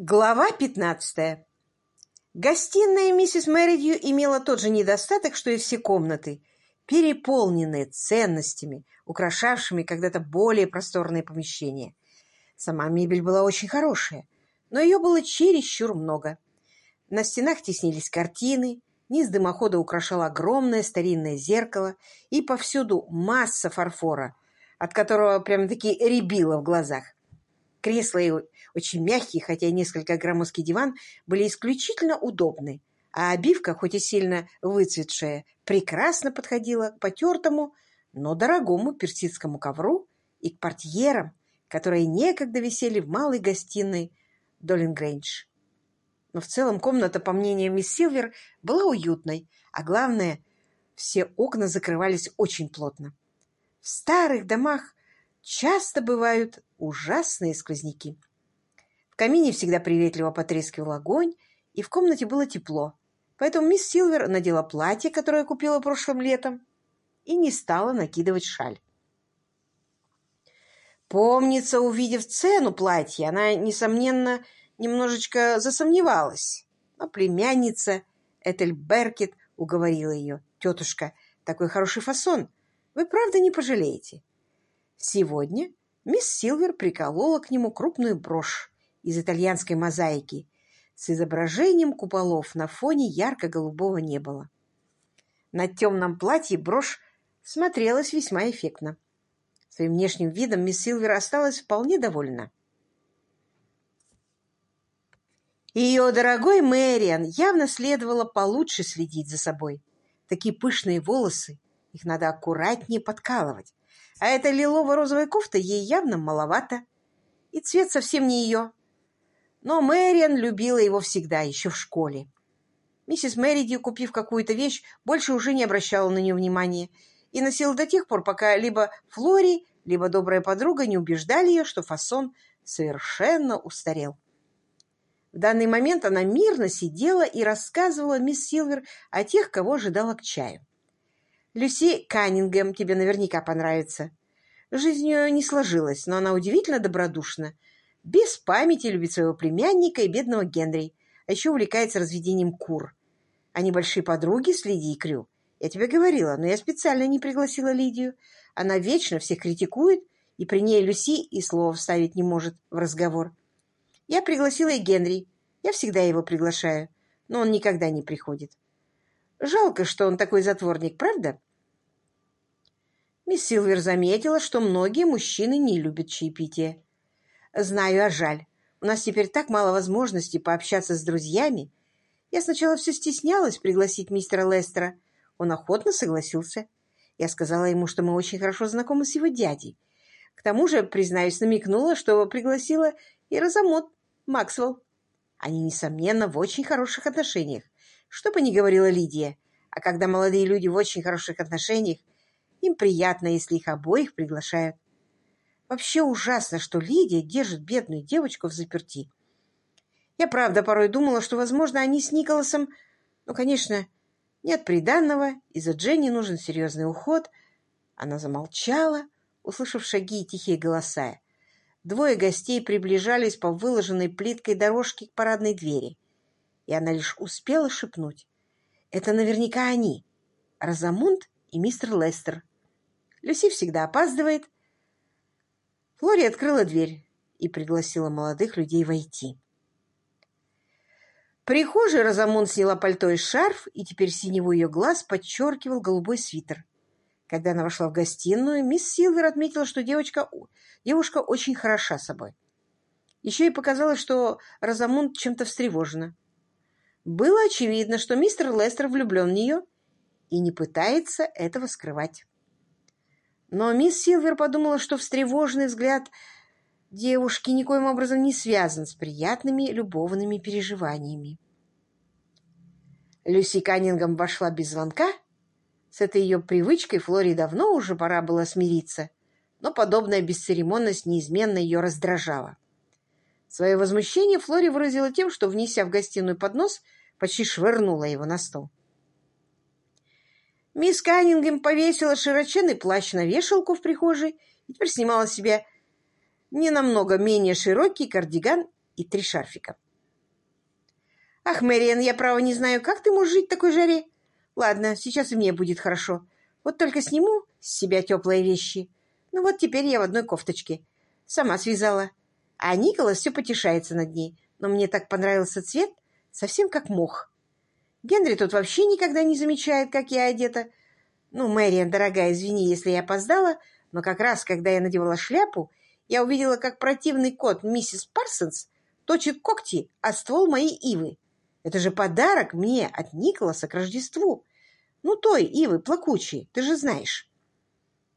Глава пятнадцатая. Гостиная миссис Мэридью имела тот же недостаток, что и все комнаты, переполненные ценностями, украшавшими когда-то более просторные помещения. Сама мебель была очень хорошая, но ее было чересчур много. На стенах теснились картины, низ дымохода украшало огромное старинное зеркало и повсюду масса фарфора, от которого прямо-таки рябило в глазах. Кресла и очень мягкий, хотя и несколько громоздкий диван были исключительно удобны, а обивка, хоть и сильно выцветшая, прекрасно подходила к потертому, но дорогому персидскому ковру и к портьерам, которые некогда висели в малой гостиной Доллингрейндж. Но в целом комната, по мнению мисс Силвер, была уютной, а главное, все окна закрывались очень плотно. В старых домах часто бывают ужасные сквозняки. В камине всегда приветливо потрескивал огонь, и в комнате было тепло. Поэтому мисс Силвер надела платье, которое купила прошлым летом, и не стала накидывать шаль. Помнится, увидев цену платья, она, несомненно, немножечко засомневалась. Но племянница Этель Беркет уговорила ее. «Тетушка, такой хороший фасон. Вы правда не пожалеете?» Сегодня мисс Силвер приколола к нему крупную брошь из итальянской мозаики с изображением куполов на фоне ярко-голубого неба. На темном платье брошь смотрелась весьма эффектно. Своим внешним видом мисс Силвер осталась вполне довольна. Ее дорогой Мэриан явно следовало получше следить за собой. Такие пышные волосы, их надо аккуратнее подкалывать, а эта лилово-розовая кофта ей явно маловато. И цвет совсем не ее. Но Мэриан любила его всегда, еще в школе. Миссис Мэриди, купив какую-то вещь, больше уже не обращала на нее внимания и носила до тех пор, пока либо Флори, либо добрая подруга не убеждали ее, что фасон совершенно устарел. В данный момент она мирно сидела и рассказывала мисс Силвер о тех, кого ожидала к чаю. Люси Каннингем тебе наверняка понравится. Жизнь у нее не сложилась, но она удивительно добродушна. Без памяти любит своего племянника и бедного Генри, а еще увлекается разведением кур. Они большие подруги с Лидией Крю. Я тебе говорила, но я специально не пригласила Лидию. Она вечно всех критикует, и при ней Люси и слова вставить не может в разговор. Я пригласила и Генри. Я всегда его приглашаю, но он никогда не приходит. Жалко, что он такой затворник, правда? Мисс Силвер заметила, что многие мужчины не любят чаепитие. Знаю, а жаль. У нас теперь так мало возможностей пообщаться с друзьями. Я сначала все стеснялась пригласить мистера Лестера. Он охотно согласился. Я сказала ему, что мы очень хорошо знакомы с его дядей. К тому же, признаюсь, намекнула, что пригласила и Розамот Максвелл. Они, несомненно, в очень хороших отношениях. Что бы ни говорила Лидия, а когда молодые люди в очень хороших отношениях, им приятно, если их обоих приглашают. Вообще ужасно, что Лидия держит бедную девочку в заперти. Я, правда, порой думала, что, возможно, они с Николасом... Ну, конечно, нет приданного, и за Дженни нужен серьезный уход. Она замолчала, услышав шаги и тихие голоса. Двое гостей приближались по выложенной плиткой дорожке к парадной двери и она лишь успела шепнуть. «Это наверняка они, Розамунд и мистер Лестер. Люси всегда опаздывает». Флори открыла дверь и пригласила молодых людей войти. В прихожей Розамунд сняла пальто и шарф, и теперь синеву ее глаз подчеркивал голубой свитер. Когда она вошла в гостиную, мисс Силвер отметила, что девочка, девушка очень хороша собой. Еще и показалось, что Розамунд чем-то встревожена. Было очевидно, что мистер Лестер влюблен в нее и не пытается этого скрывать. Но мисс Силвер подумала, что встревоженный взгляд девушки никоим образом не связан с приятными любовными переживаниями. Люси Каннингом вошла без звонка. С этой ее привычкой Флори давно уже пора было смириться, но подобная бесцеремонность неизменно ее раздражала. Свое возмущение Флори выразила тем, что, внеся в гостиную поднос, почти швырнула его на стол. Мисс Каннингем повесила широченный плащ на вешалку в прихожей и теперь снимала себе не намного менее широкий кардиган и три шарфика. Ах, Мэриан, я право не знаю, как ты можешь жить в такой жаре? Ладно, сейчас и мне будет хорошо. Вот только сниму с себя теплые вещи. Ну вот теперь я в одной кофточке. Сама связала. А Николас все потешается над ней. Но мне так понравился цвет, совсем как мох. Генри тут вообще никогда не замечает, как я одета. Ну, Мэриан, дорогая, извини, если я опоздала, но как раз, когда я надевала шляпу, я увидела, как противный кот миссис Парсонс точит когти о ствол моей ивы. Это же подарок мне от Николаса к Рождеству. Ну, той ивы плакучей, ты же знаешь.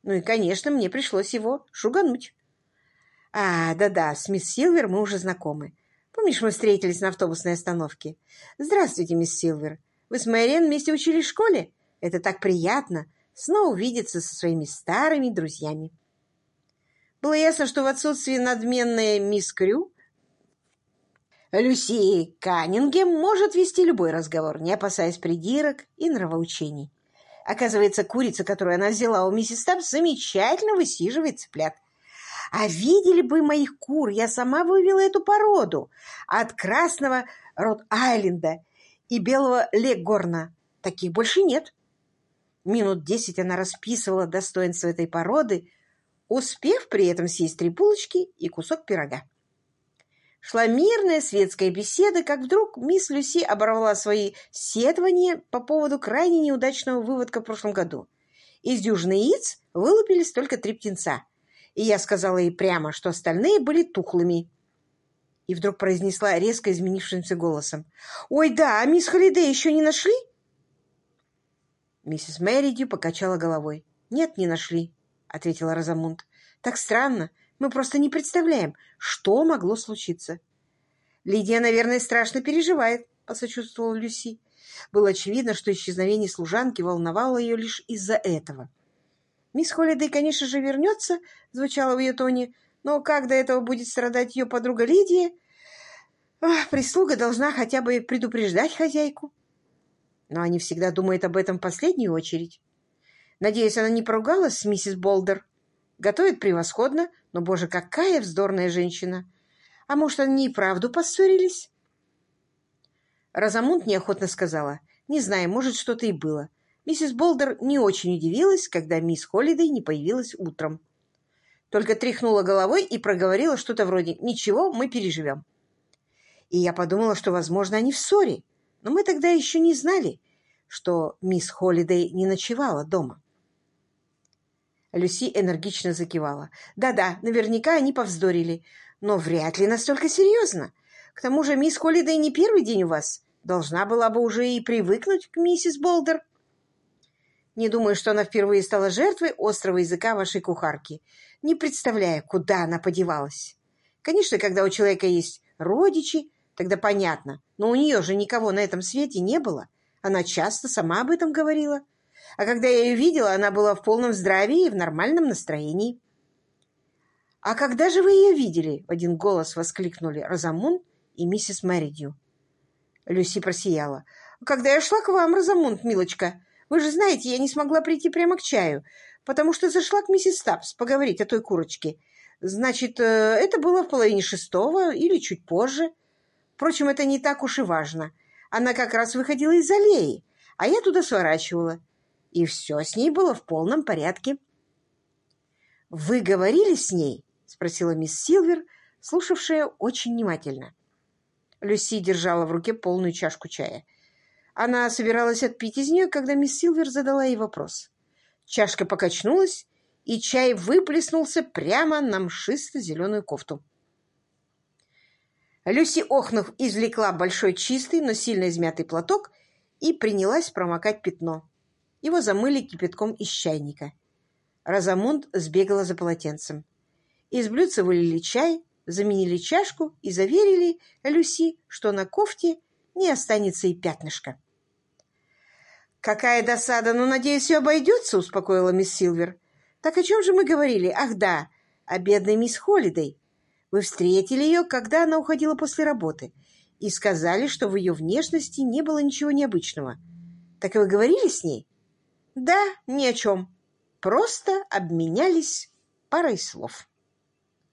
Ну и, конечно, мне пришлось его шугануть. А, да-да, с мисс Силвер мы уже знакомы. Помнишь, мы встретились на автобусной остановке? Здравствуйте, мисс Силвер. Вы с Мэриэн вместе учились в школе? Это так приятно, снова увидеться со своими старыми друзьями. Было ясно, что в отсутствии надменной мисс Крю Люси Каннингем может вести любой разговор, не опасаясь придирок и нравоучений. Оказывается, курица, которую она взяла у миссис Табс, замечательно высиживает цыплят. А видели бы моих кур, я сама вывела эту породу от красного Рот-Айленда и белого Легорна. Таких больше нет. Минут десять она расписывала достоинство этой породы, успев при этом съесть три булочки и кусок пирога. Шла мирная светская беседа, как вдруг мисс Люси оборвала свои сетования по поводу крайне неудачного выводка в прошлом году. Из дюжины яиц вылупились только три птенца, и я сказала ей прямо, что остальные были тухлыми. И вдруг произнесла резко изменившимся голосом. «Ой, да, а мисс Холидей еще не нашли?» Миссис Мэридью покачала головой. «Нет, не нашли», — ответила Розамунд. «Так странно. Мы просто не представляем, что могло случиться». «Лидия, наверное, страшно переживает», — посочувствовала Люси. Было очевидно, что исчезновение служанки волновало ее лишь из-за этого. «Мисс Холлидей, конечно же, вернется», — звучало в ее тоне, «но как до этого будет страдать ее подруга Лидия? Ах, прислуга должна хотя бы предупреждать хозяйку» но они всегда думают об этом в последнюю очередь. Надеюсь, она не поругалась с миссис Болдер. Готовит превосходно, но, боже, какая вздорная женщина! А может, они и правду поссорились? Розамунд неохотно сказала. Не знаю, может, что-то и было. Миссис Болдер не очень удивилась, когда мисс Холлидей не появилась утром. Только тряхнула головой и проговорила что-то вроде «Ничего, мы переживем». И я подумала, что, возможно, они в ссоре, но мы тогда еще не знали, что мисс Холлидей не ночевала дома. Люси энергично закивала. «Да-да, наверняка они повздорили, но вряд ли настолько серьезно. К тому же мисс Холлидей не первый день у вас. Должна была бы уже и привыкнуть к миссис Болдер. Не думаю, что она впервые стала жертвой острого языка вашей кухарки, не представляя, куда она подевалась. Конечно, когда у человека есть родичи, Тогда понятно. Но у нее же никого на этом свете не было. Она часто сама об этом говорила. А когда я ее видела, она была в полном здравии и в нормальном настроении. «А когда же вы ее видели?» — в один голос воскликнули Розамунд и миссис Мэридью. Люси просияла. «Когда я шла к вам, Розамунд, милочка, вы же знаете, я не смогла прийти прямо к чаю, потому что зашла к миссис Стапс поговорить о той курочке. Значит, э, это было в половине шестого или чуть позже. Впрочем, это не так уж и важно. Она как раз выходила из аллеи, а я туда сворачивала. И все с ней было в полном порядке. «Вы говорили с ней?» — спросила мисс Силвер, слушавшая очень внимательно. Люси держала в руке полную чашку чая. Она собиралась отпить из нее, когда мисс Силвер задала ей вопрос. Чашка покачнулась, и чай выплеснулся прямо на мшисто-зеленую кофту. Люси, охнув, извлекла большой чистый, но сильно измятый платок и принялась промокать пятно. Его замыли кипятком из чайника. Розамунд сбегала за полотенцем. Из блюдца вылили чай, заменили чашку и заверили Люси, что на кофте не останется и пятнышка. «Какая досада! Но, надеюсь, все обойдется», — успокоила мисс Силвер. «Так о чем же мы говорили? Ах, да, о бедной мисс Холлидей. Вы встретили ее, когда она уходила после работы, и сказали, что в ее внешности не было ничего необычного. Так и вы говорили с ней? Да, ни о чем. Просто обменялись парой слов.